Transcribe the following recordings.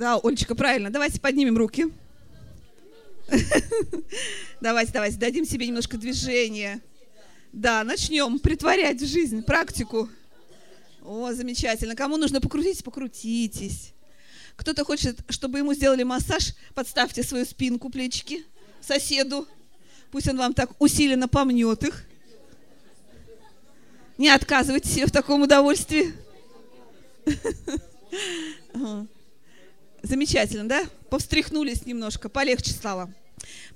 Да, Ольчика, правильно. Давайте поднимем руки. Давайте, давайте, дадим себе немножко движения. Да, начнем притворять в жизнь практику. О, замечательно. Кому нужно покрутить, покрутитесь. Кто-то хочет, чтобы ему сделали массаж, подставьте свою спинку, плечики соседу. Пусть он вам так усиленно помнет их. Не отказывайте себе в таком удовольствии. Замечательно, да? Повстряхнулись немножко, полегче стало.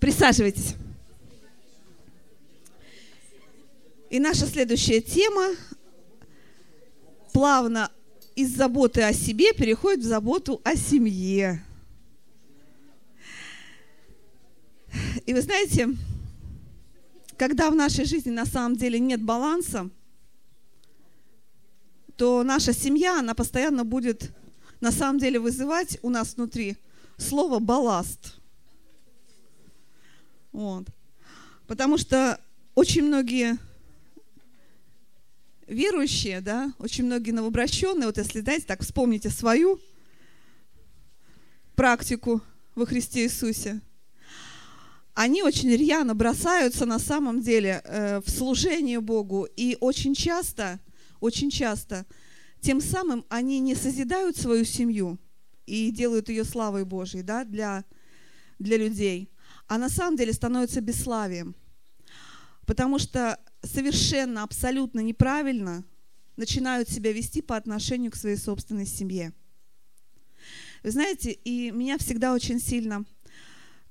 Присаживайтесь. И наша следующая тема плавно из заботы о себе переходит в заботу о семье. И вы знаете, когда в нашей жизни на самом деле нет баланса, то наша семья, она постоянно будет на самом деле вызывать у нас внутри слово «балласт». Вот. Потому что очень многие верующие, да, очень многие новообращенные, вот если, знаете, так вспомните свою практику во Христе Иисусе, они очень рьяно бросаются на самом деле э, в служение Богу и очень часто, очень часто – тем самым они не созидают свою семью и делают ее славой Божьей да, для, для людей, а на самом деле становятся бесславием. Потому что совершенно, абсолютно неправильно начинают себя вести по отношению к своей собственной семье. Вы знаете, и меня всегда очень сильно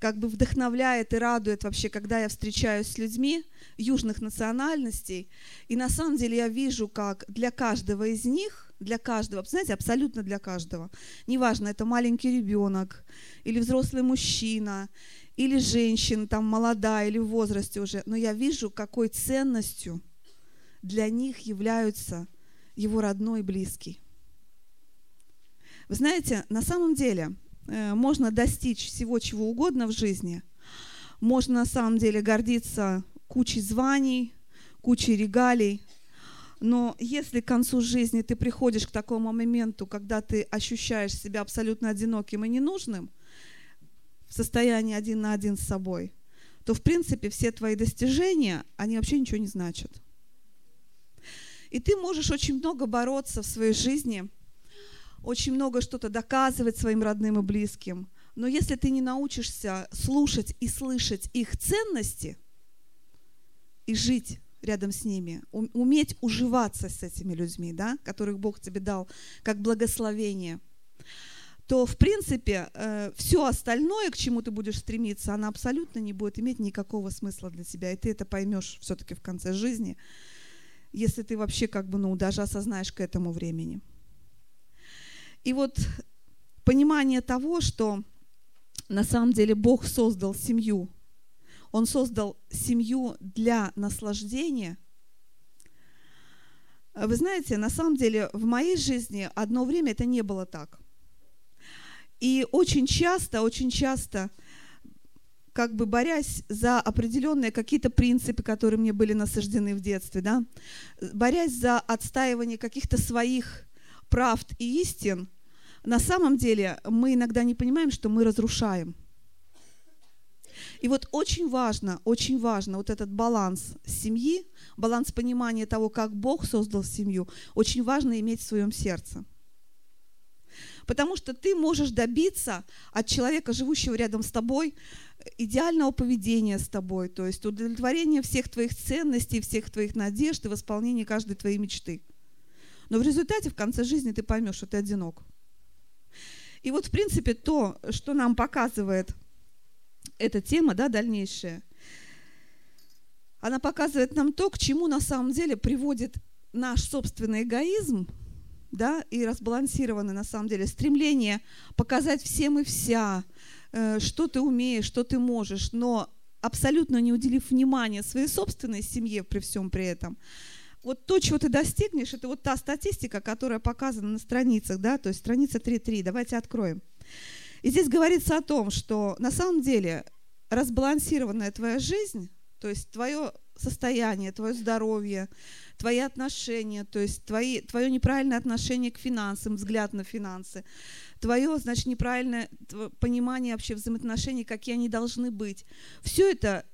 как бы вдохновляет и радует вообще, когда я встречаюсь с людьми южных национальностей. И на самом деле я вижу, как для каждого из них, для каждого, знаете, абсолютно для каждого, неважно, это маленький ребенок или взрослый мужчина, или женщина там молодая, или в возрасте уже, но я вижу, какой ценностью для них являются его родной и близкий. Вы знаете, на самом деле – Э, можно достичь всего чего угодно в жизни. Можно на самом деле гордиться кучей званий, кучей регалий. Но если к концу жизни ты приходишь к такому моменту, когда ты ощущаешь себя абсолютно одиноким и ненужным, в состоянии один на один с собой, то, в принципе, все твои достижения, они вообще ничего не значат. И ты можешь очень много бороться в своей жизни – очень много что-то доказывать своим родным и близким. Но если ты не научишься слушать и слышать их ценности и жить рядом с ними, уметь уживаться с этими людьми, да, которых Бог тебе дал как благословение, то, в принципе, э, все остальное, к чему ты будешь стремиться, оно абсолютно не будет иметь никакого смысла для тебя. И ты это поймешь все-таки в конце жизни, если ты вообще как бы, ну, даже осознаешь к этому времени. И вот понимание того, что на самом деле Бог создал семью, Он создал семью для наслаждения. Вы знаете, на самом деле в моей жизни одно время это не было так. И очень часто, очень часто, как бы борясь за определенные какие-то принципы, которые мне были насаждены в детстве, да, борясь за отстаивание каких-то своих правд и истин, на самом деле мы иногда не понимаем, что мы разрушаем. И вот очень важно, очень важно вот этот баланс семьи, баланс понимания того, как Бог создал семью, очень важно иметь в своем сердце. Потому что ты можешь добиться от человека, живущего рядом с тобой, идеального поведения с тобой, то есть удовлетворения всех твоих ценностей, всех твоих надежд и восполнения каждой твоей мечты. Но в результате в конце жизни ты поймешь, что ты одинок. И вот, в принципе, то, что нам показывает эта тема, да, дальнейшая, она показывает нам то, к чему на самом деле приводит наш собственный эгоизм, да, и разбалансированное на самом деле стремление показать всем и вся, э, что ты умеешь, что ты можешь, но абсолютно не уделив внимания своей собственной семье при всем при этом, вот то, чего ты достигнешь, это вот та статистика, которая показана на страницах, да, то есть страница 3.3, давайте откроем. И здесь говорится о том, что на самом деле разбалансированная твоя жизнь, то есть твое состояние, твое здоровье, твои отношения, то есть твои, твое неправильное отношение к финансам, взгляд на финансы, твое, значит, неправильное понимание вообще взаимоотношений, какие они должны быть. Все это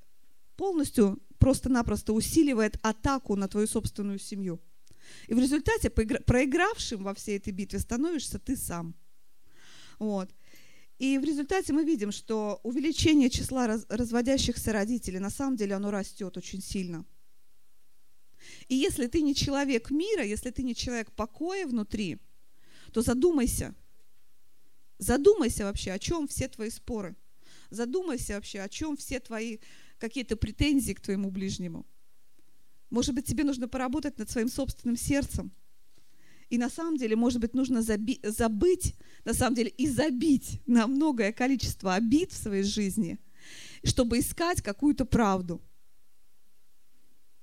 полностью просто-напросто усиливает атаку на твою собственную семью. И в результате проигравшим во всей этой битве становишься ты сам. Вот. И в результате мы видим, что увеличение числа разводящихся родителей, на самом деле оно растет очень сильно. И если ты не человек мира, если ты не человек покоя внутри, то задумайся. Задумайся вообще, о чем все твои споры. Задумайся вообще, о чем все твои какие-то претензии к твоему ближнему. Может быть, тебе нужно поработать над своим собственным сердцем. И на самом деле, может быть, нужно заби- забыть, на самом деле, и забить на многое количество обид в своей жизни, чтобы искать какую-то правду.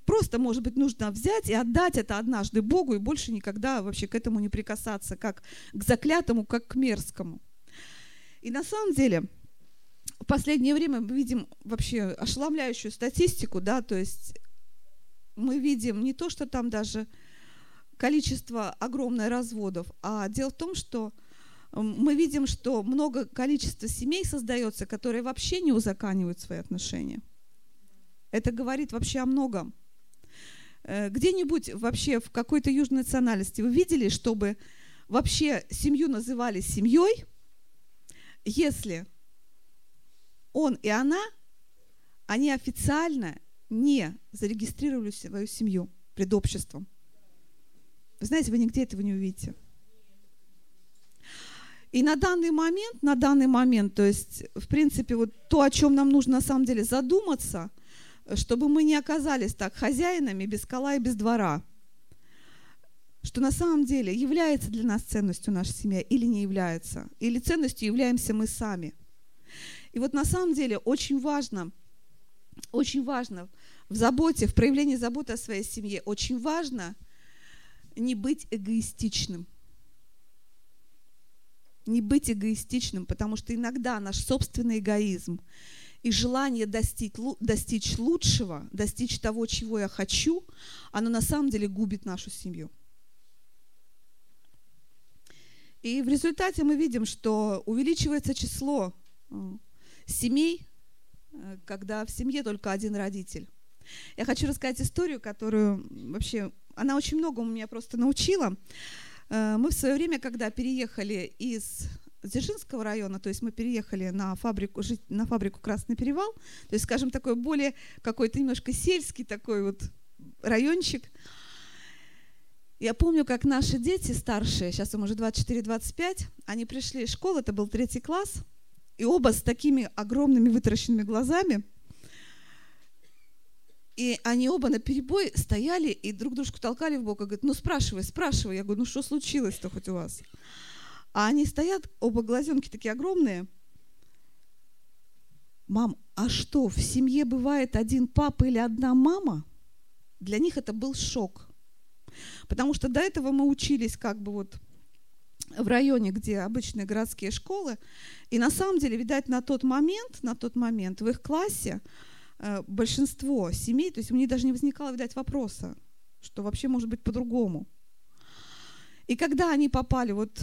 Просто, может быть, нужно взять и отдать это однажды Богу и больше никогда вообще к этому не прикасаться, как к заклятому, как к мерзкому. И на самом деле – в последнее время мы видим вообще ошеломляющую статистику, да, то есть мы видим не то, что там даже количество огромное разводов, а дело в том, что мы видим, что много количества семей создается, которые вообще не узаканивают свои отношения. Это говорит вообще о многом. Э, где-нибудь вообще в какой-то южной национальности вы видели, чтобы вообще семью называли семьей, если он и она, они официально не зарегистрировали свою семью пред обществом. Вы знаете, вы нигде этого не увидите. И на данный момент, на данный момент, то есть, в принципе, вот то, о чем нам нужно на самом деле задуматься, чтобы мы не оказались так хозяинами без скала и без двора, что на самом деле является для нас ценностью наша семья или не является, или ценностью являемся мы сами – и вот на самом деле очень важно, очень важно в заботе, в проявлении заботы о своей семье, очень важно не быть эгоистичным. Не быть эгоистичным, потому что иногда наш собственный эгоизм и желание достичь, достичь лучшего, достичь того, чего я хочу, оно на самом деле губит нашу семью. И в результате мы видим, что увеличивается число э, семей, э, когда в семье только один родитель. Я хочу рассказать историю, которую вообще, она очень много у меня просто научила. Э, мы в свое время, когда переехали из Дзержинского района, то есть мы переехали на фабрику, жить на фабрику Красный Перевал, то есть, скажем, такой более какой-то немножко сельский такой вот райончик. Я помню, как наши дети старшие, сейчас им уже 24-25, они пришли из школы, это был третий класс – и оба с такими огромными вытаращенными глазами. И они оба на перебой стояли и друг дружку толкали в бок и говорят, ну спрашивай, спрашивай. Я говорю, ну что случилось-то хоть у вас? А они стоят, оба глазенки такие огромные. Мам, а что, в семье бывает один папа или одна мама? Для них это был шок. Потому что до этого мы учились как бы вот в районе, где обычные городские школы. И на самом деле, видать, на тот момент, на тот момент в их классе э, большинство семей, то есть у них даже не возникало, видать, вопроса, что вообще может быть по-другому. И когда они попали вот,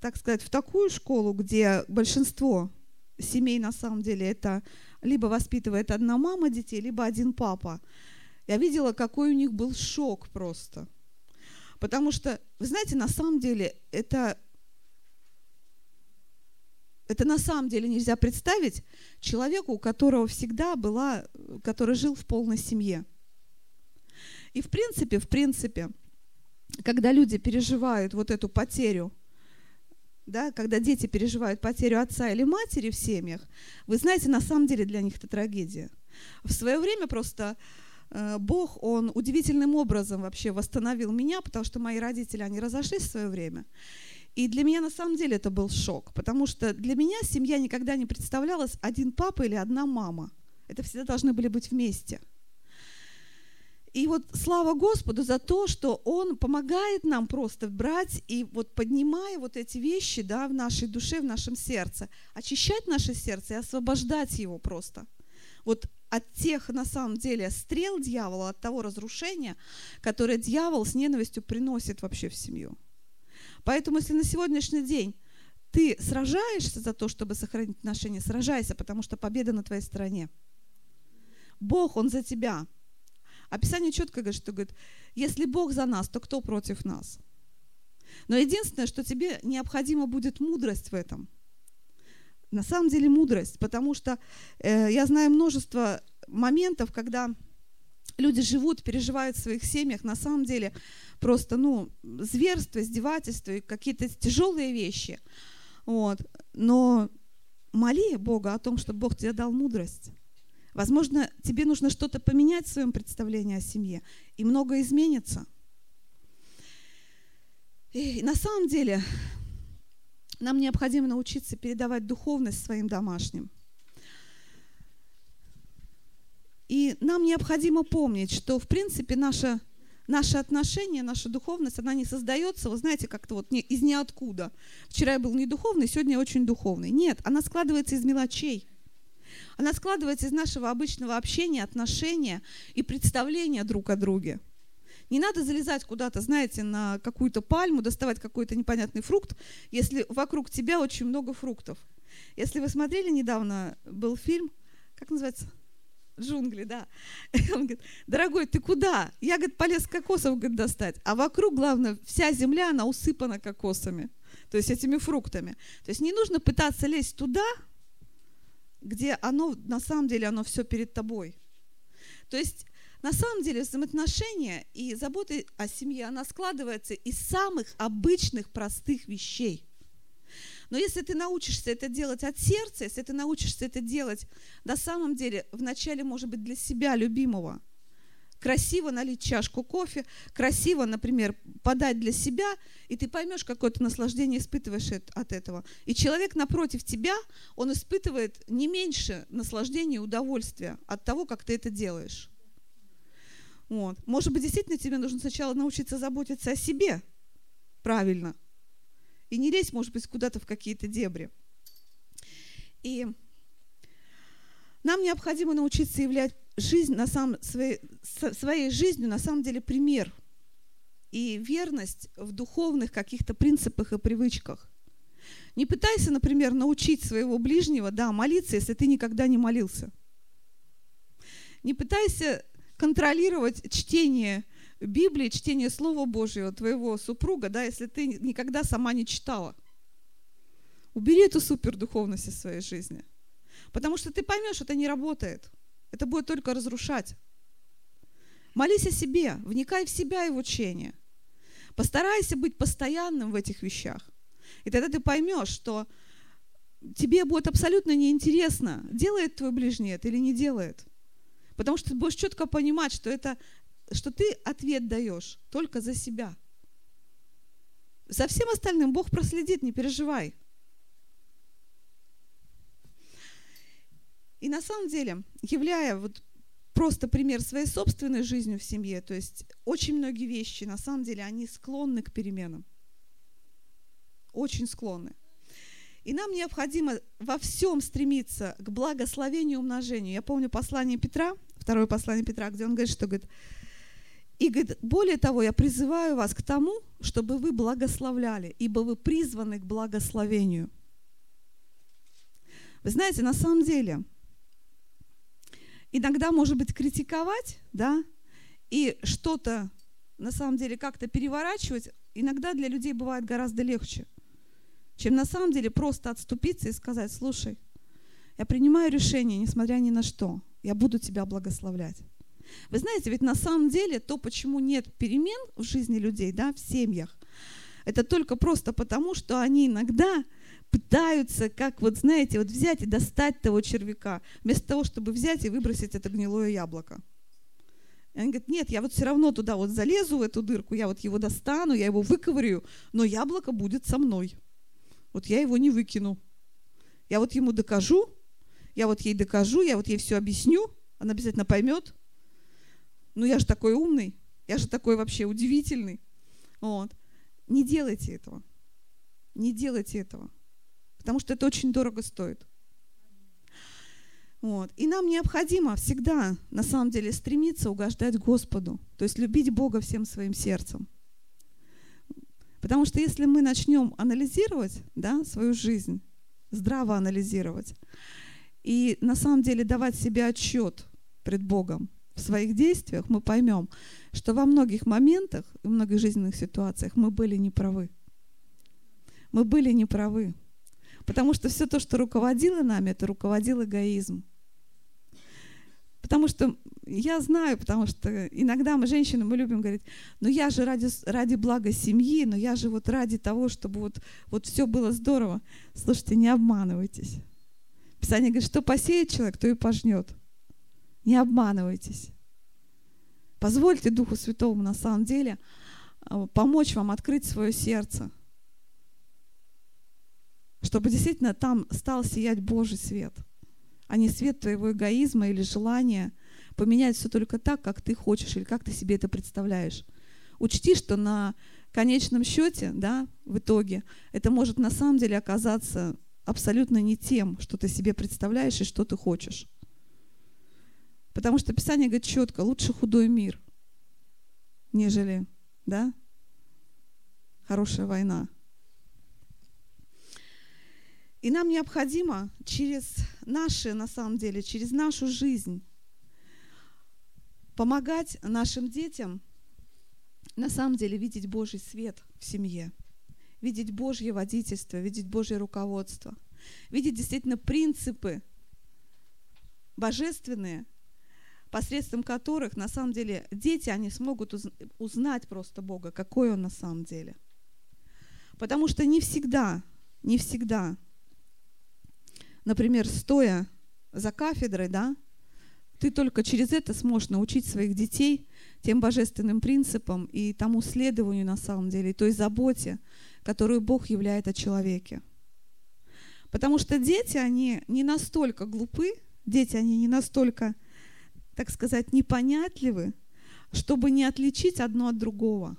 так сказать, в такую школу, где большинство семей на самом деле это либо воспитывает одна мама детей, либо один папа, я видела, какой у них был шок просто – Потому что, вы знаете, на самом деле это, это на самом деле нельзя представить человеку, у которого всегда была, который жил в полной семье. И в принципе, в принципе, когда люди переживают вот эту потерю, да, когда дети переживают потерю отца или матери в семьях, вы знаете, на самом деле для них это трагедия. В свое время просто Э, Бог, Он удивительным образом вообще восстановил меня, потому что мои родители, они разошлись в свое время. И для меня на самом деле это был шок, потому что для меня семья никогда не представлялась один папа или одна мама. Это всегда должны были быть вместе. И вот слава Господу за то, что Он помогает нам просто брать и вот поднимая вот эти вещи да, в нашей душе, в нашем сердце, очищать наше сердце и освобождать его просто. Вот от тех, на самом деле, стрел дьявола, от того разрушения, которое дьявол с ненавистью приносит вообще в семью. Поэтому, если на сегодняшний день ты сражаешься за то, чтобы сохранить отношения, сражайся, потому что победа на твоей стороне. Бог, Он за тебя. Описание четко говорит, что говорит, если Бог за нас, то кто против нас? Но единственное, что тебе необходима будет мудрость в этом – на самом деле мудрость, потому что э, я знаю множество моментов, когда люди живут, переживают в своих семьях, на самом деле просто, ну, зверство, издевательство и какие-то тяжелые вещи. Вот. Но моли Бога о том, чтобы Бог тебе дал мудрость. Возможно, тебе нужно что-то поменять в своем представлении о семье, и многое изменится. И на самом деле нам необходимо научиться передавать духовность своим домашним. И нам необходимо помнить, что, в принципе, наша наше отношение, наша духовность, она не создается, вы знаете, как-то вот не, из ниоткуда. Вчера я был не духовный, сегодня я очень духовный. Нет, она складывается из мелочей. Она складывается из нашего обычного общения, отношения и представления друг о друге. Не надо залезать куда-то, знаете, на какую-то пальму, доставать какой-то непонятный фрукт, если вокруг тебя очень много фруктов. Если вы смотрели недавно, был фильм, как называется? джунгли, да. Он говорит, дорогой, ты куда? Я, говорит, полез кокосов, говорит, достать. А вокруг, главное, вся земля, она усыпана кокосами, то есть этими фруктами. То есть не нужно пытаться лезть туда, где оно, на самом деле, оно все перед тобой. То есть на самом деле взаимоотношения и заботы о семье, она складывается из самых обычных простых вещей. Но если ты научишься это делать от сердца, если ты научишься это делать на самом деле вначале, может быть, для себя любимого, красиво налить чашку кофе, красиво, например, подать для себя, и ты поймешь, какое то наслаждение испытываешь от этого. И человек напротив тебя, он испытывает не меньше наслаждения и удовольствия от того, как ты это делаешь. Вот. Может быть, действительно тебе нужно сначала научиться заботиться о себе правильно. И не лезть, может быть, куда-то в какие-то дебри. И нам необходимо научиться являть жизнь на самом, своей, своей жизнью на самом деле пример и верность в духовных каких-то принципах и привычках. Не пытайся, например, научить своего ближнего, да, молиться, если ты никогда не молился. Не пытайся контролировать чтение Библии, чтение Слова Божьего твоего супруга, да, если ты никогда сама не читала. Убери эту супердуховность из своей жизни. Потому что ты поймешь, это не работает. Это будет только разрушать. Молись о себе, вникай в себя и в учение. Постарайся быть постоянным в этих вещах. И тогда ты поймешь, что тебе будет абсолютно неинтересно, делает твой ближний это или не делает – Потому что ты будешь четко понимать, что, это, что ты ответ даешь только за себя. За всем остальным Бог проследит, не переживай. И на самом деле, являя вот просто пример своей собственной жизнью в семье, то есть очень многие вещи, на самом деле, они склонны к переменам. Очень склонны. И нам необходимо во всем стремиться к благословению и умножению. Я помню послание Петра – Второе послание Петра, где он говорит, что говорит, и говорит, более того, я призываю вас к тому, чтобы вы благословляли, ибо вы призваны к благословению. Вы знаете, на самом деле, иногда, может быть, критиковать, да, и что-то, на самом деле, как-то переворачивать, иногда для людей бывает гораздо легче, чем на самом деле просто отступиться и сказать, слушай, я принимаю решение, несмотря ни на что – я буду тебя благословлять. Вы знаете, ведь на самом деле то, почему нет перемен в жизни людей, да, в семьях, это только просто потому, что они иногда пытаются, как вот, знаете, вот взять и достать того червяка, вместо того, чтобы взять и выбросить это гнилое яблоко. И они говорят, нет, я вот все равно туда вот залезу, в эту дырку, я вот его достану, я его выковырю, но яблоко будет со мной. Вот я его не выкину. Я вот ему докажу, я вот ей докажу, я вот ей все объясню, она обязательно поймет. Ну я же такой умный, я же такой вообще удивительный. Вот. Не делайте этого. Не делайте этого. Потому что это очень дорого стоит. Вот. И нам необходимо всегда, на самом деле, стремиться угождать Господу, то есть любить Бога всем своим сердцем. Потому что если мы начнем анализировать да, свою жизнь, здраво анализировать, и на самом деле давать себе отчет пред Богом в своих действиях, мы поймем, что во многих моментах, и многих жизненных ситуациях мы были неправы. Мы были неправы. Потому что все то, что руководило нами, это руководил эгоизм. Потому что я знаю, потому что иногда мы, женщины, мы любим говорить, ну я же ради, ради блага семьи, но я же вот ради того, чтобы вот, вот все было здорово. Слушайте, не обманывайтесь. Писание говорит, что посеет человек, то и пожнет. Не обманывайтесь. Позвольте Духу Святому на самом деле э, помочь вам открыть свое сердце, чтобы действительно там стал сиять Божий свет, а не свет твоего эгоизма или желания поменять все только так, как ты хочешь или как ты себе это представляешь. Учти, что на конечном счете, да, в итоге, это может на самом деле оказаться абсолютно не тем, что ты себе представляешь и что ты хочешь. Потому что Писание говорит четко, лучше худой мир, нежели, да, хорошая война. И нам необходимо через наши, на самом деле, через нашу жизнь помогать нашим детям на самом деле видеть Божий свет в семье – видеть Божье водительство, видеть Божье руководство, видеть действительно принципы божественные, посредством которых на самом деле дети, они смогут узнать просто Бога, какой Он на самом деле. Потому что не всегда, не всегда, например, стоя за кафедрой, да, ты только через это сможешь научить своих детей тем божественным принципам и тому следованию на самом деле, и той заботе, которую Бог являет о человеке. Потому что дети, они не настолько глупы, дети, они не настолько, так сказать, непонятливы, чтобы не отличить одно от другого.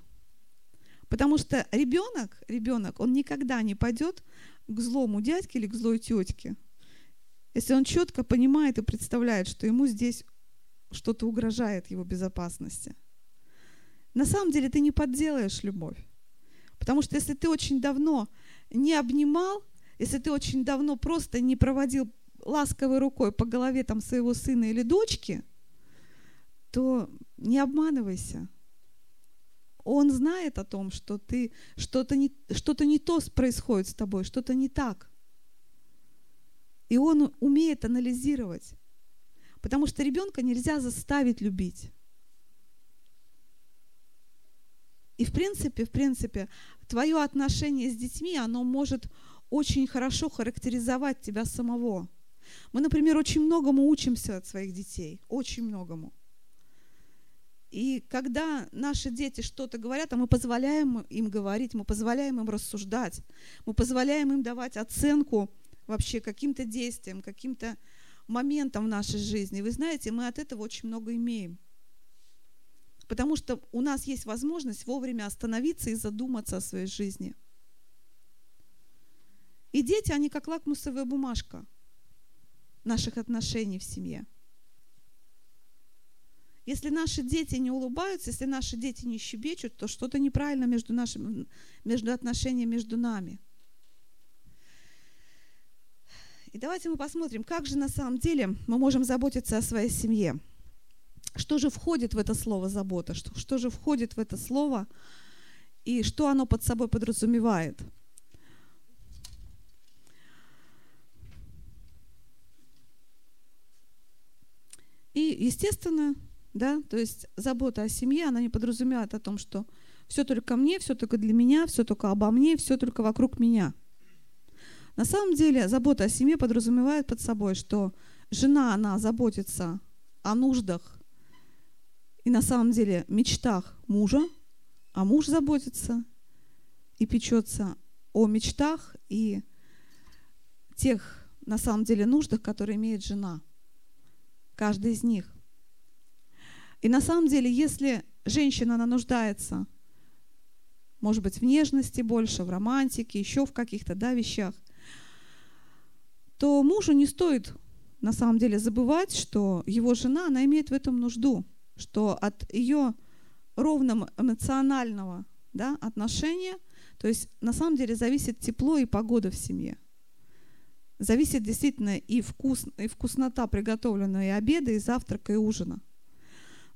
Потому что ребенок, ребенок, он никогда не пойдет к злому дядьке или к злой тетке – если он четко понимает и представляет, что ему здесь что-то угрожает его безопасности. На самом деле ты не подделаешь любовь. Потому что если ты очень давно не обнимал, если ты очень давно просто не проводил ласковой рукой по голове там своего сына или дочки, то не обманывайся. Он знает о том, что ты что-то не, что то не то происходит с тобой, что-то не так. И он умеет анализировать, потому что ребенка нельзя заставить любить. И в принципе, в принципе, твое отношение с детьми, оно может очень хорошо характеризовать тебя самого. Мы, например, очень многому учимся от своих детей, очень многому. И когда наши дети что-то говорят, а мы позволяем им говорить, мы позволяем им рассуждать, мы позволяем им давать оценку вообще каким-то действием, каким-то моментом в нашей жизни. Вы знаете, мы от этого очень много имеем. Потому что у нас есть возможность вовремя остановиться и задуматься о своей жизни. И дети, они как лакмусовая бумажка наших отношений в семье. Если наши дети не улыбаются, если наши дети не щебечут, то что-то неправильно между, нашим, между отношениями между нами – Давайте мы посмотрим, как же на самом деле мы можем заботиться о своей семье. Что же входит в это слово «забота», что, что же входит в это слово и что оно под собой подразумевает. И, естественно, да, то есть забота о семье, она не подразумевает о том, что все только мне, все только для меня, все только обо мне, все только вокруг меня – на самом деле забота о семье подразумевает под собой, что жена, она заботится о нуждах и на самом деле мечтах мужа, а муж заботится и печется о мечтах и тех, на самом деле, нуждах, которые имеет жена. Каждый из них. И на самом деле, если женщина, она нуждается, может быть, в нежности больше, в романтике, еще в каких-то да, вещах, то мужу не стоит на самом деле забывать, что его жена, она имеет в этом нужду, что от ее ровно эмоционального да, отношения, то есть на самом деле зависит тепло и погода в семье. Зависит действительно и, вкус, и вкуснота приготовленного и обеда, и завтрака, и ужина.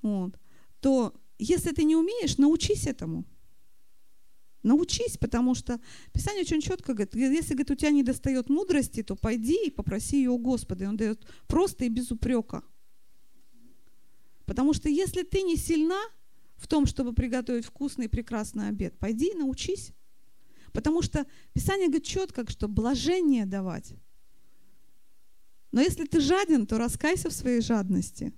Вот. То если ты не умеешь, научись этому. Научись, потому что Писание очень четко говорит, если говорит, у тебя не достает мудрости, то пойди и попроси ее у Господа. И он дает просто и без упрека. Потому что если ты не сильна в том, чтобы приготовить вкусный и прекрасный обед, пойди и научись. Потому что Писание говорит четко, что блажение давать. Но если ты жаден, то раскайся в своей жадности.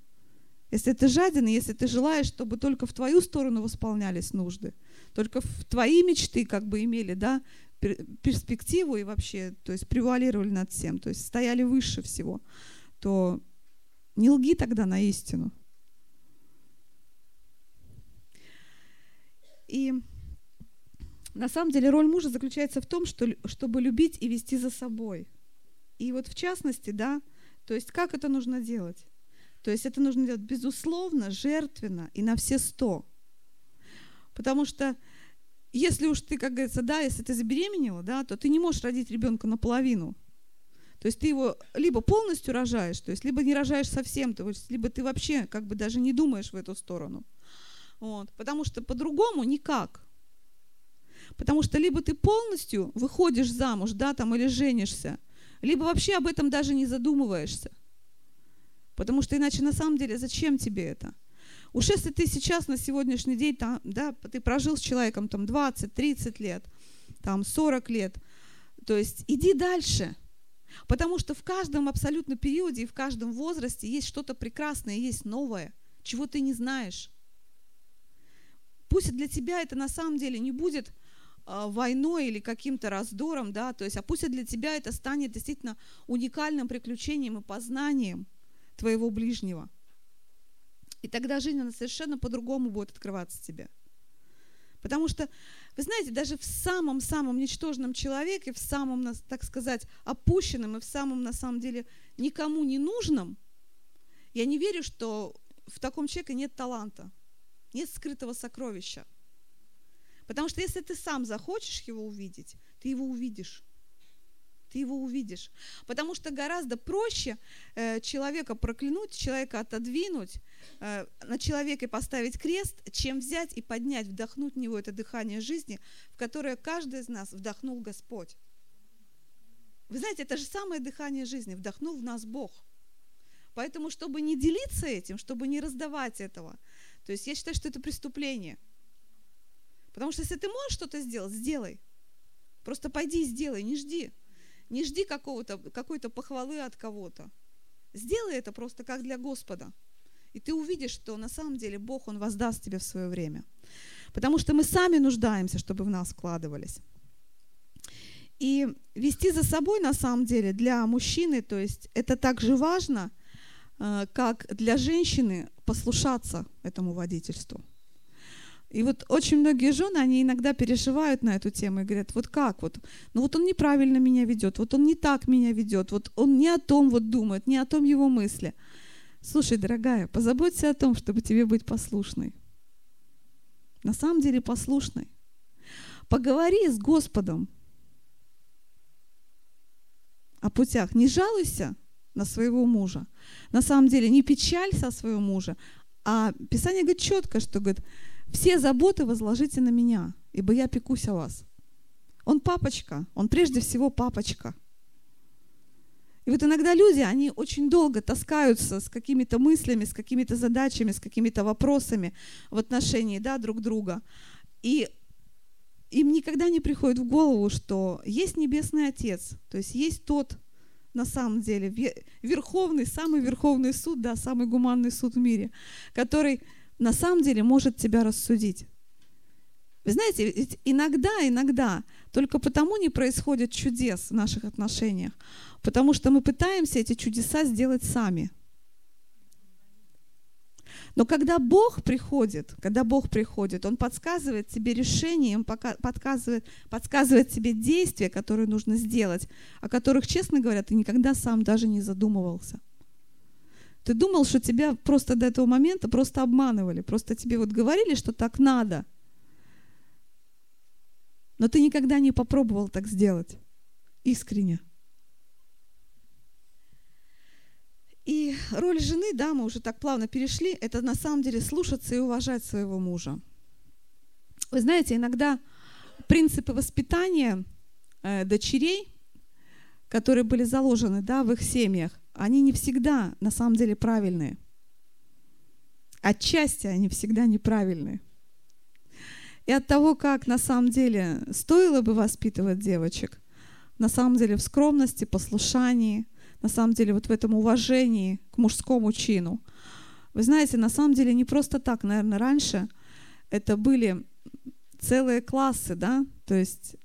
Если ты жаден, и если ты желаешь, чтобы только в твою сторону восполнялись нужды – только твои мечты как бы имели, да, перспективу и вообще, то есть превалировали над всем, то есть стояли выше всего, то не лги тогда на истину. И на самом деле роль мужа заключается в том, что, чтобы любить и вести за собой. И вот в частности, да, то есть как это нужно делать? То есть это нужно делать безусловно, жертвенно и на все сто – Потому что если уж ты, как говорится, да, если ты забеременела, да, то ты не можешь родить ребенка наполовину. То есть ты его либо полностью рожаешь, то есть либо не рожаешь совсем, то есть либо ты вообще как бы даже не думаешь в эту сторону. Вот, потому что по-другому никак. Потому что либо ты полностью выходишь замуж, да, там, или женишься, либо вообще об этом даже не задумываешься. Потому что иначе на самом деле зачем тебе это? Уж если ты сейчас на сегодняшний день, там, да, ты прожил с человеком там 20-30 лет, там 40 лет, то есть иди дальше. Потому что в каждом абсолютно периоде и в каждом возрасте есть что-то прекрасное, есть новое, чего ты не знаешь. Пусть для тебя это на самом деле не будет а, войной или каким-то раздором, да, то есть, а пусть для тебя это станет действительно уникальным приключением и познанием твоего ближнего – и тогда жизнь, она совершенно по-другому будет открываться тебе. Потому что, вы знаете, даже в самом-самом ничтожном человеке, в самом, так сказать, опущенном и в самом, на самом деле, никому не нужном, я не верю, что в таком человеке нет таланта, нет скрытого сокровища. Потому что если ты сам захочешь его увидеть, ты его увидишь ты его увидишь. Потому что гораздо проще э, человека проклянуть, человека отодвинуть, э, на человеке поставить крест, чем взять и поднять, вдохнуть в него это дыхание жизни, в которое каждый из нас вдохнул Господь. Вы знаете, это же самое дыхание жизни, вдохнул в нас Бог. Поэтому, чтобы не делиться этим, чтобы не раздавать этого, то есть я считаю, что это преступление. Потому что если ты можешь что-то сделать, сделай. Просто пойди и сделай, не жди. Не жди какого-то, какой-то похвалы от кого-то. Сделай это просто как для Господа. И ты увидишь, что на самом деле Бог, Он воздаст тебе в свое время. Потому что мы сами нуждаемся, чтобы в нас вкладывались. И вести за собой, на самом деле, для мужчины, то есть это так же важно, э, как для женщины послушаться этому водительству. И вот очень многие жены, они иногда переживают на эту тему и говорят, вот как вот, ну вот он неправильно меня ведет, вот он не так меня ведет, вот он не о том вот думает, не о том его мысли. Слушай, дорогая, позаботься о том, чтобы тебе быть послушной. На самом деле послушной. Поговори с Господом о путях. Не жалуйся на своего мужа. На самом деле не печалься о своем муже. А Писание говорит четко, что говорит, все заботы возложите на меня, ибо я пекусь о вас. Он папочка, он прежде всего папочка. И вот иногда люди, они очень долго таскаются с какими-то мыслями, с какими-то задачами, с какими-то вопросами в отношении да, друг друга. И им никогда не приходит в голову, что есть Небесный Отец, то есть есть тот, на самом деле, верховный, самый верховный суд, да, самый гуманный суд в мире, который на самом деле может тебя рассудить. Вы знаете, иногда, иногда, только потому не происходит чудес в наших отношениях, потому что мы пытаемся эти чудеса сделать сами. Но когда Бог приходит, когда Бог приходит, Он подсказывает тебе решение, Он подсказывает, подсказывает тебе действия, которые нужно сделать, о которых, честно говоря, ты никогда сам даже не задумывался – ты думал, что тебя просто до этого момента просто обманывали, просто тебе вот говорили, что так надо. Но ты никогда не попробовал так сделать. Искренне. И роль жены, да, мы уже так плавно перешли, это на самом деле слушаться и уважать своего мужа. Вы знаете, иногда принципы воспитания э, дочерей, которые были заложены да, в их семьях, они не всегда на самом деле правильные. Отчасти они всегда неправильные. И от того, как на самом деле стоило бы воспитывать девочек, на самом деле в скромности, послушании, на самом деле вот в этом уважении к мужскому чину. Вы знаете, на самом деле не просто так, наверное, раньше это были целые классы, да, то есть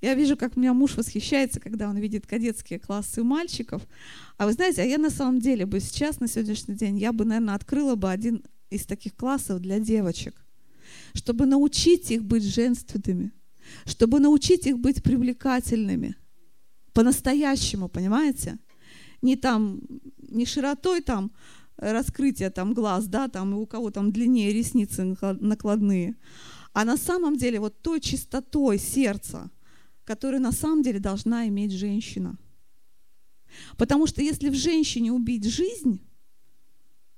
я вижу, как у меня муж восхищается, когда он видит кадетские классы мальчиков. А вы знаете, а я на самом деле бы сейчас, на сегодняшний день, я бы, наверное, открыла бы один из таких классов для девочек, чтобы научить их быть женственными, чтобы научить их быть привлекательными, по-настоящему, понимаете? Не там, не широтой там раскрытия там глаз, да, там и у кого там длиннее ресницы накладные, а на самом деле вот той чистотой сердца – которую на самом деле должна иметь женщина. Потому что если в женщине убить жизнь,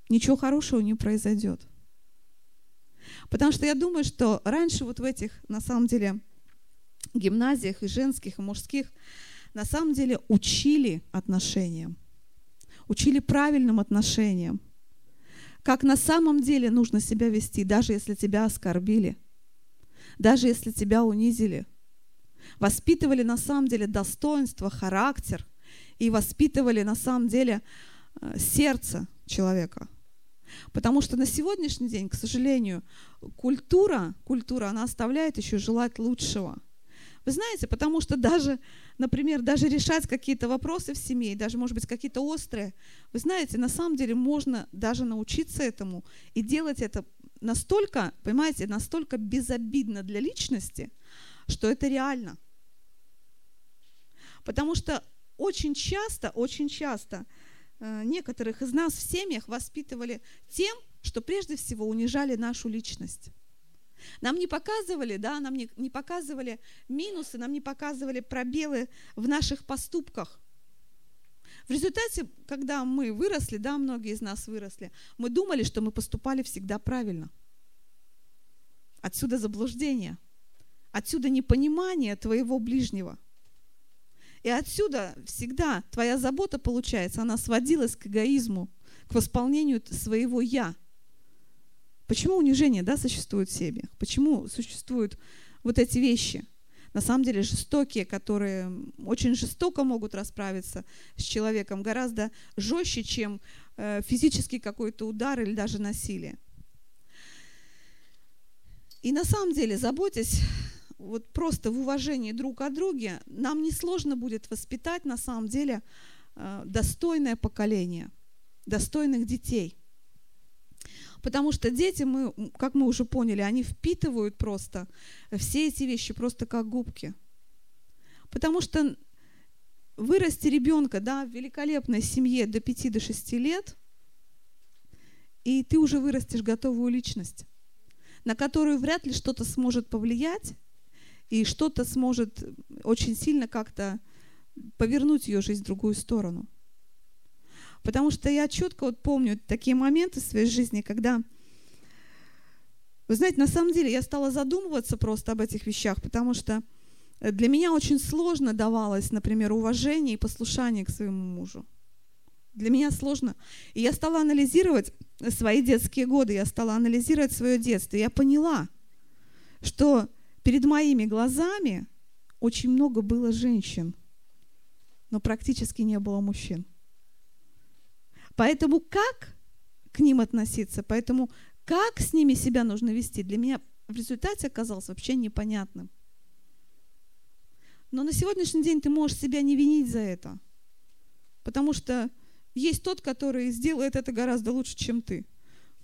ничего хорошего не произойдет. Потому что я думаю, что раньше вот в этих, на самом деле, гимназиях и женских, и мужских, на самом деле учили отношениям, учили правильным отношениям, как на самом деле нужно себя вести, даже если тебя оскорбили, даже если тебя унизили – воспитывали на самом деле достоинство, характер и воспитывали на самом деле э, сердце человека. Потому что на сегодняшний день, к сожалению, культура, культура, она оставляет еще желать лучшего. Вы знаете, потому что даже, например, даже решать какие-то вопросы в семье, даже, может быть, какие-то острые, вы знаете, на самом деле можно даже научиться этому и делать это настолько, понимаете, настолько безобидно для личности – что это реально. Потому что очень часто, очень часто э, некоторых из нас в семьях воспитывали тем, что прежде всего унижали нашу личность. Нам не показывали, да, нам не, не показывали минусы, нам не показывали пробелы в наших поступках. В результате, когда мы выросли, да, многие из нас выросли, мы думали, что мы поступали всегда правильно. Отсюда заблуждение – Отсюда непонимание твоего ближнего. И отсюда всегда твоя забота, получается, она сводилась к эгоизму, к восполнению своего «я». Почему унижение да, существует в себе? Почему существуют вот эти вещи – на самом деле жестокие, которые очень жестоко могут расправиться с человеком, гораздо жестче, чем э, физический какой-то удар или даже насилие. И на самом деле, заботясь вот просто в уважении друг о друге, нам несложно будет воспитать на самом деле э, достойное поколение, достойных детей. Потому что дети, мы, как мы уже поняли, они впитывают просто все эти вещи просто как губки. Потому что вырасти ребенка да, в великолепной семье до 5-6 до шести лет, и ты уже вырастешь готовую личность на которую вряд ли что-то сможет повлиять и что-то сможет очень сильно как-то повернуть ее жизнь в другую сторону. Потому что я четко вот помню такие моменты в своей жизни, когда, вы знаете, на самом деле я стала задумываться просто об этих вещах, потому что для меня очень сложно давалось, например, уважение и послушание к своему мужу. Для меня сложно. И я стала анализировать свои детские годы, я стала анализировать свое детство. И я поняла, что Перед моими глазами очень много было женщин, но практически не было мужчин. Поэтому как к ним относиться, поэтому как с ними себя нужно вести, для меня в результате оказалось вообще непонятным. Но на сегодняшний день ты можешь себя не винить за это, потому что есть тот, который сделает это гораздо лучше, чем ты.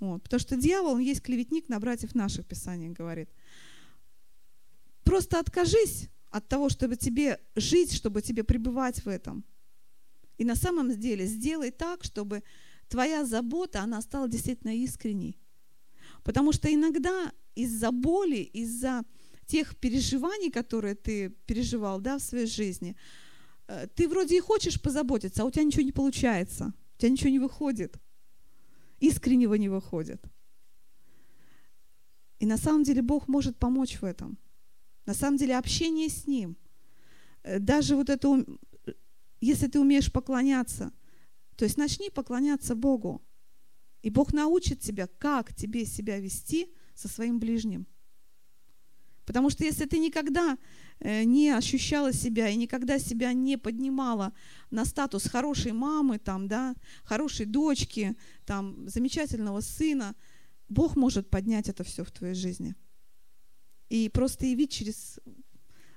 Вот. Потому что дьявол, он есть клеветник на братьев наших, Писание говорит. Просто откажись от того, чтобы тебе жить, чтобы тебе пребывать в этом. И на самом деле сделай так, чтобы твоя забота, она стала действительно искренней. Потому что иногда из-за боли, из-за тех переживаний, которые ты переживал да, в своей жизни, э, ты вроде и хочешь позаботиться, а у тебя ничего не получается, у тебя ничего не выходит, искреннего не выходит. И на самом деле Бог может помочь в этом – на самом деле общение с Ним, э, даже вот это, если ты умеешь поклоняться, то есть начни поклоняться Богу, и Бог научит тебя, как тебе себя вести со своим ближним. Потому что если ты никогда э, не ощущала себя и никогда себя не поднимала на статус хорошей мамы, там, да, хорошей дочки, там, замечательного сына, Бог может поднять это все в твоей жизни и просто явить через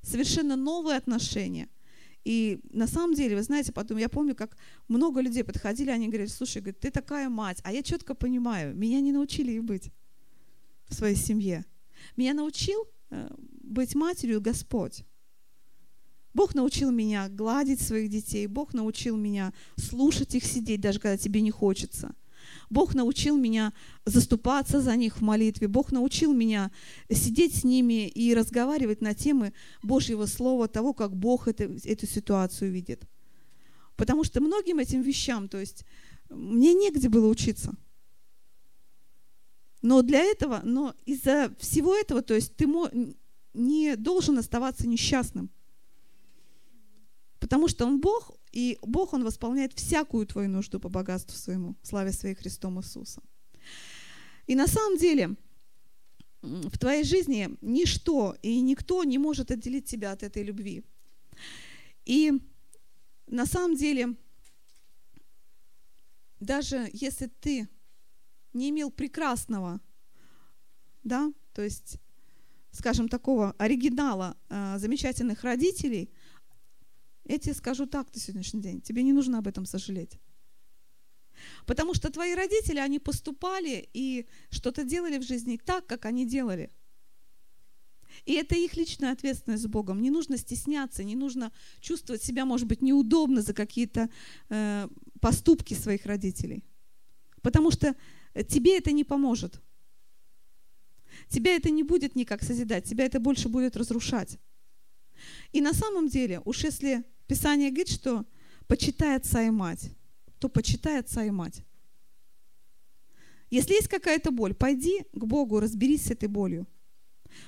совершенно новые отношения. И на самом деле, вы знаете, потом я помню, как много людей подходили, они говорили, слушай, говорит, ты такая мать, а я четко понимаю, меня не научили и быть в своей семье. Меня научил э, быть матерью Господь. Бог научил меня гладить своих детей, Бог научил меня слушать их, сидеть, даже когда тебе не хочется. Бог научил меня заступаться за них в молитве. Бог научил меня сидеть с ними и разговаривать на темы Божьего Слова, того, как Бог это, эту ситуацию видит. Потому что многим этим вещам, то есть мне негде было учиться. Но для этого, но из-за всего этого, то есть ты не должен оставаться несчастным. Потому что он Бог, и Бог, Он восполняет всякую твою нужду по богатству своему, славе своей Христом Иисусом. И на самом деле в твоей жизни ничто и никто не может отделить тебя от этой любви. И на самом деле, даже если ты не имел прекрасного, да, то есть, скажем, такого оригинала э, замечательных родителей – я тебе скажу так на сегодняшний день. Тебе не нужно об этом сожалеть. Потому что твои родители, они поступали и что-то делали в жизни так, как они делали. И это их личная ответственность с Богом. Не нужно стесняться, не нужно чувствовать себя, может быть, неудобно за какие-то э, поступки своих родителей. Потому что тебе это не поможет. Тебя это не будет никак созидать, тебя это больше Писание говорит, что почитай отца и мать, то почитай отца и мать. Если есть какая-то боль, пойди к Богу, разберись с этой болью.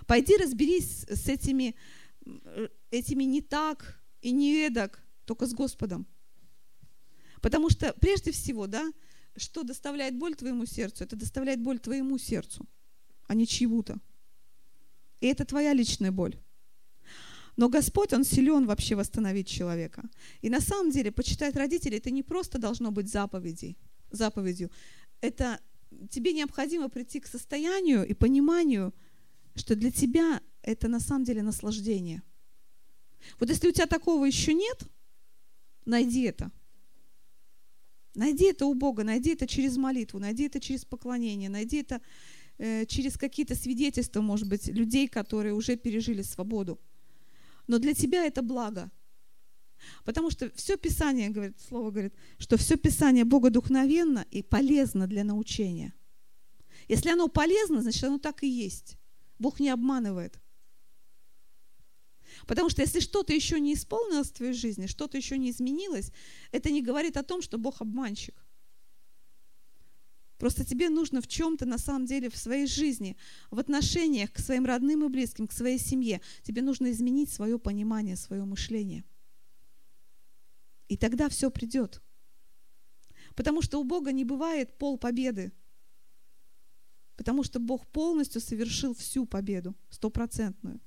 Пойди разберись с этими, э, этими не так и не эдак, только с Господом. Потому что прежде всего, да, что доставляет боль твоему сердцу, это доставляет боль твоему сердцу, а не чьему-то. И это твоя личная боль. Но Господь, Он силен вообще восстановить человека. И на самом деле, почитать родителей, это не просто должно быть заповеди, заповедью. Это тебе необходимо прийти к состоянию и пониманию, что для тебя это на самом деле наслаждение. Вот если у тебя такого еще нет, найди это. Найди это у Бога, найди это через молитву, найди это через поклонение, найди это э, через какие-то свидетельства, может быть, людей, которые уже пережили свободу но для тебя это благо. Потому что все Писание, говорит, Слово говорит, что все Писание богодухновенно и полезно для научения. Если оно полезно, значит оно так и есть. Бог не обманывает. Потому что если что-то еще не исполнилось в твоей жизни, что-то еще не изменилось, это не говорит о том, что Бог обманщик. Просто тебе нужно в чем-то на самом деле в своей жизни, в отношениях к своим родным и близким, к своей семье, тебе нужно изменить свое понимание, свое мышление. И тогда все придет. Потому что у Бога не бывает пол победы. Потому что Бог полностью совершил всю победу, стопроцентную.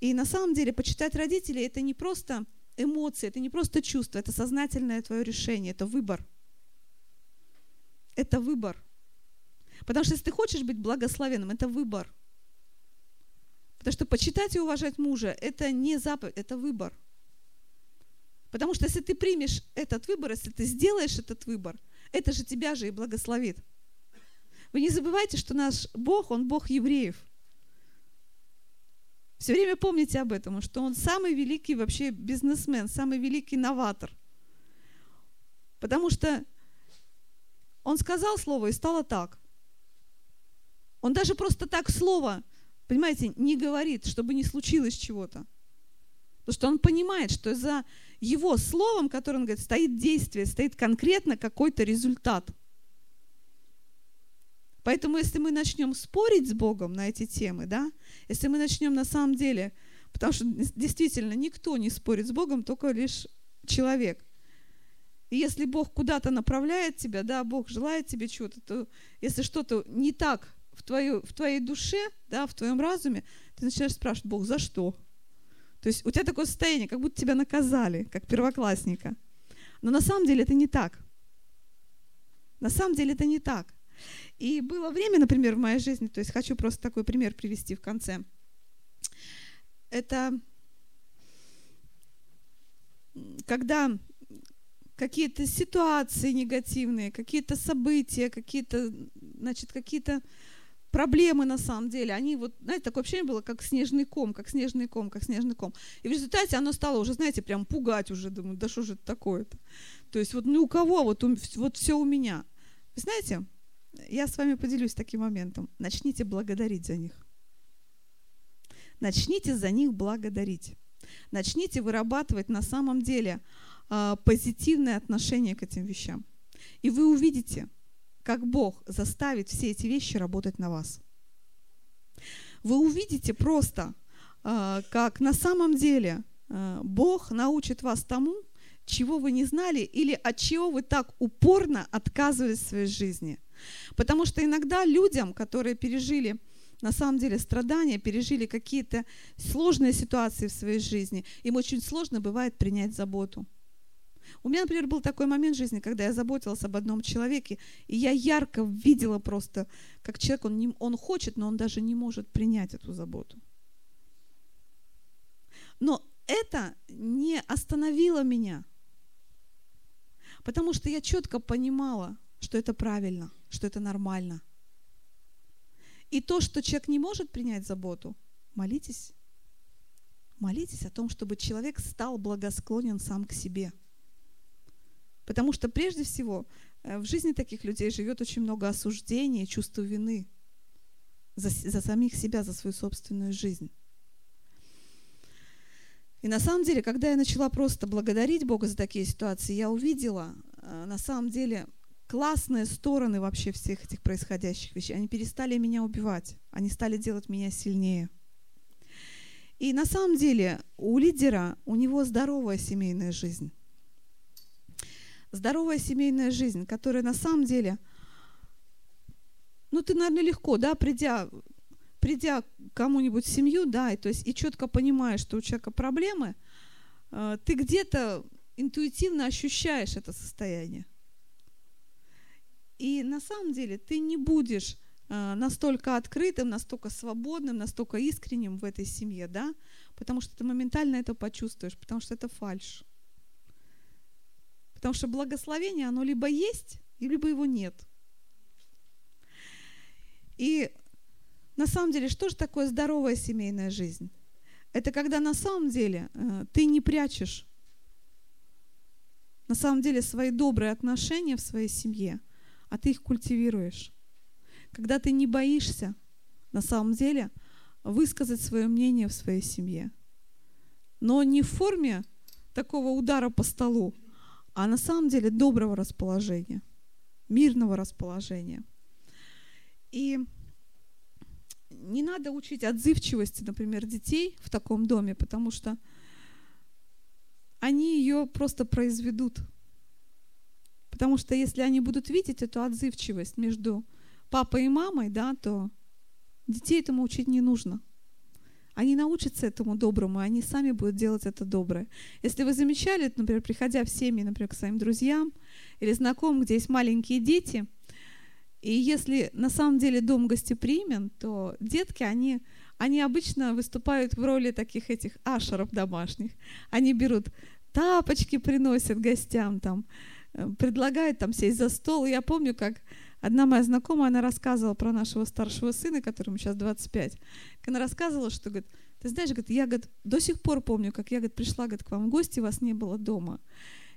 И на самом деле почитать родителей – это не просто эмоции, это не просто чувство, это сознательное твое решение, это выбор – это выбор. Потому что если ты хочешь быть благословенным, это выбор. Потому что почитать и уважать мужа – это не заповедь, это выбор. Потому что если ты примешь этот выбор, если ты сделаешь этот выбор, это же тебя же и благословит. Вы не забывайте, что наш Бог, Он Бог евреев. Все время помните об этом, что Он самый великий вообще бизнесмен, самый великий новатор. Потому что он сказал слово, и стало так. Он даже просто так слово, понимаете, не говорит, чтобы не случилось чего-то. Потому что он понимает, что за его словом, которое он говорит, стоит действие, стоит конкретно какой-то результат. Поэтому если мы начнем спорить с Богом на эти темы, да, если мы начнем на самом деле, потому что действительно никто не спорит с Богом, только лишь человек. Если Бог куда-то направляет тебя, да, Бог желает тебе чего-то, то если что-то не так в, твою, в твоей душе, да, в твоем разуме, ты начинаешь спрашивать, Бог, за что? То есть у тебя такое состояние, как будто тебя наказали, как первоклассника. Но на самом деле это не так. На самом деле это не так. И было время, например, в моей жизни, то есть хочу просто такой пример привести в конце. Это когда какие-то ситуации негативные, какие-то события, какие-то, значит, какие-то проблемы на самом деле, они вот, знаете, такое ощущение было, как снежный ком, как снежный ком, как снежный ком. И в результате оно стало уже, знаете, прям пугать уже, думаю, да что же это такое-то. То есть вот ну у кого, вот, у, вот все у меня. Вы знаете, я с вами поделюсь таким моментом. Начните благодарить за них. Начните за них благодарить. Начните вырабатывать на самом деле – а, позитивное отношение к этим вещам. И вы увидите, как Бог заставит все эти вещи работать на вас. Вы увидите просто, а, как на самом деле а, Бог научит вас тому, чего вы не знали или от чего вы так упорно отказывались в своей жизни. Потому что иногда людям, которые пережили на самом деле страдания, пережили какие-то сложные ситуации в своей жизни, им очень сложно бывает принять заботу. У меня, например, был такой момент в жизни, когда я заботилась об одном человеке, и я ярко видела просто, как человек, он, не, он хочет, но он даже не может принять эту заботу. Но это не остановило меня, потому что я четко понимала, что это правильно, что это нормально. И то, что человек не может принять заботу, молитесь. Молитесь о том, Потому что прежде всего э, в жизни таких людей живет очень много осуждения, чувства вины за, за самих себя, за свою собственную жизнь. И на самом деле, когда я начала просто благодарить Бога за такие ситуации, я увидела э, на самом деле классные стороны вообще всех этих происходящих вещей. Они перестали меня убивать, они стали делать меня сильнее. И на самом деле у лидера, у него здоровая семейная жизнь здоровая семейная жизнь, которая на самом деле, ну, ты, наверное, легко, да, придя, придя к кому-нибудь в семью, да, и, то есть, и четко понимаешь, что у человека проблемы, э, ты где-то интуитивно ощущаешь это состояние. И на самом деле ты не будешь э, настолько открытым, настолько свободным, настолько искренним в этой семье, да, потому что ты моментально это почувствуешь, потому что это фальш. Потому что благословение, оно либо есть, либо его нет. И на самом деле, что же такое здоровая семейная жизнь? Это когда на самом деле э, ты не прячешь на самом деле свои добрые отношения в своей семье, а ты их культивируешь. Когда ты не боишься на самом деле высказать свое мнение в своей семье. Но не в форме такого удара по столу, а на самом деле доброго расположения, мирного расположения. И не надо учить отзывчивости, например, детей в таком доме, потому что они ее просто произведут. Потому что если они будут видеть эту отзывчивость между папой и мамой, да, то детей этому учить не нужно – они научатся этому доброму, и они сами будут делать это доброе. Если вы замечали, например, приходя в семьи, например, к своим друзьям или знакомым, где есть маленькие дети, и если на самом деле дом гостеприимен, то детки, они, они обычно выступают в роли таких этих ашеров домашних. Они берут тапочки, приносят гостям, там, э, предлагают там сесть за стол. Я помню, как Одна моя знакомая, она рассказывала про нашего старшего сына, которому сейчас 25. Она рассказывала, что, говорит, ты знаешь, говорит, я говорит, до сих пор помню, как я говорит, пришла говорит, к вам в гости, вас не было дома.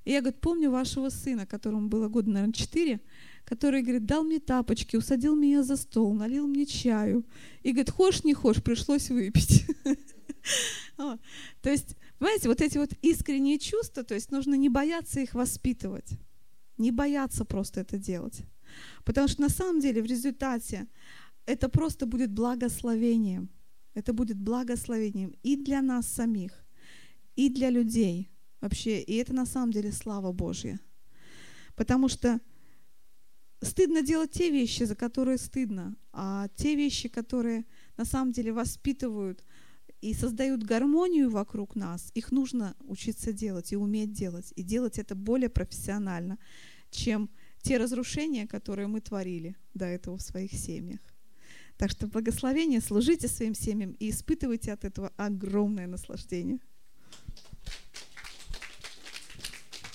И я говорит, помню вашего сына, которому было года, наверное, 4, который, говорит, дал мне тапочки, усадил меня за стол, налил мне чаю. И, говорит, хочешь, не хочешь, пришлось выпить. То есть, понимаете, вот эти вот искренние чувства, то есть нужно не бояться их воспитывать, не бояться просто это делать. Потому что на самом деле в результате это просто будет благословением. Это будет благословением и для нас самих, и для людей вообще. И это на самом деле слава Божья. Потому что стыдно делать те вещи, за которые стыдно, а те вещи, которые на самом деле воспитывают и создают гармонию вокруг нас, их нужно учиться делать и уметь делать. И делать это более профессионально, чем те разрушения, которые мы творили до этого в своих семьях. Так что благословение, служите своим семьям и испытывайте от этого огромное наслаждение.